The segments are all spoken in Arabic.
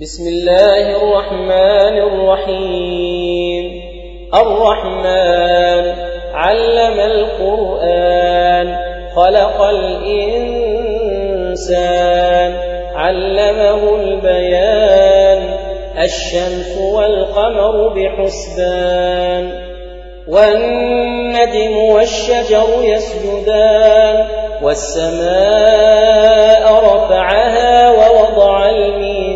بسم الله الرحمن الرحيم. الرحمن علم القرآن خلق الإنسان علمه البيان الشمس والقمر بحسبان والنجم والشجر يسجدان والسماء رفعها ووضع الميزان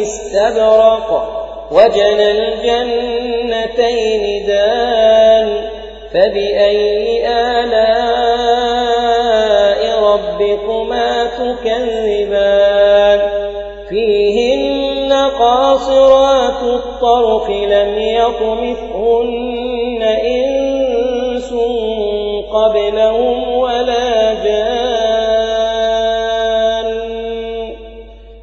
استبرق وجنى الجنتين دان فبأي آلاء ربكما تكذبان؟ فيهن قاصرات الطرف لم يطمثهن إنس قبلهم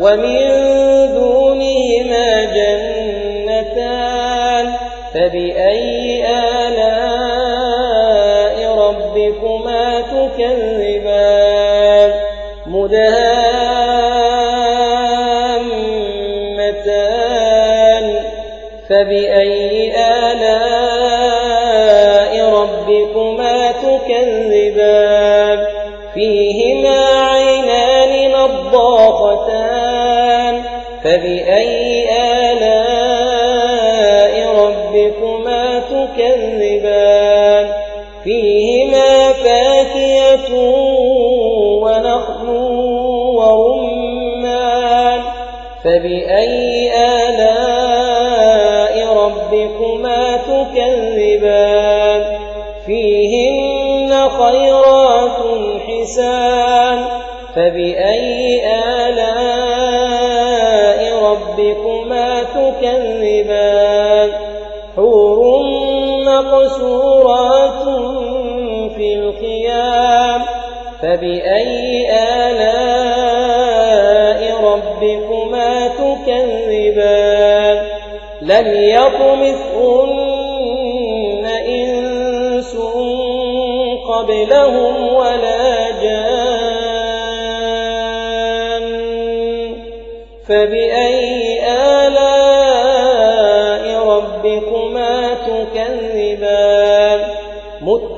ومن دونهما جنتان فبأي آلاء ربكما تكذبان؟ مدهامتان فبأي آلاء ربكما تكذبان؟ ربكما تكذبان. فيهما فاكهة ونخل ورمان. فبأي آلاء ربكما تكذبان؟ فيهن خيرات حسان. فبأي آلاء الخيام فبأي آلاء ربكما تكذبان؟ لم يطمثهن إنس قبلهم ولا جان. فبأي آلاء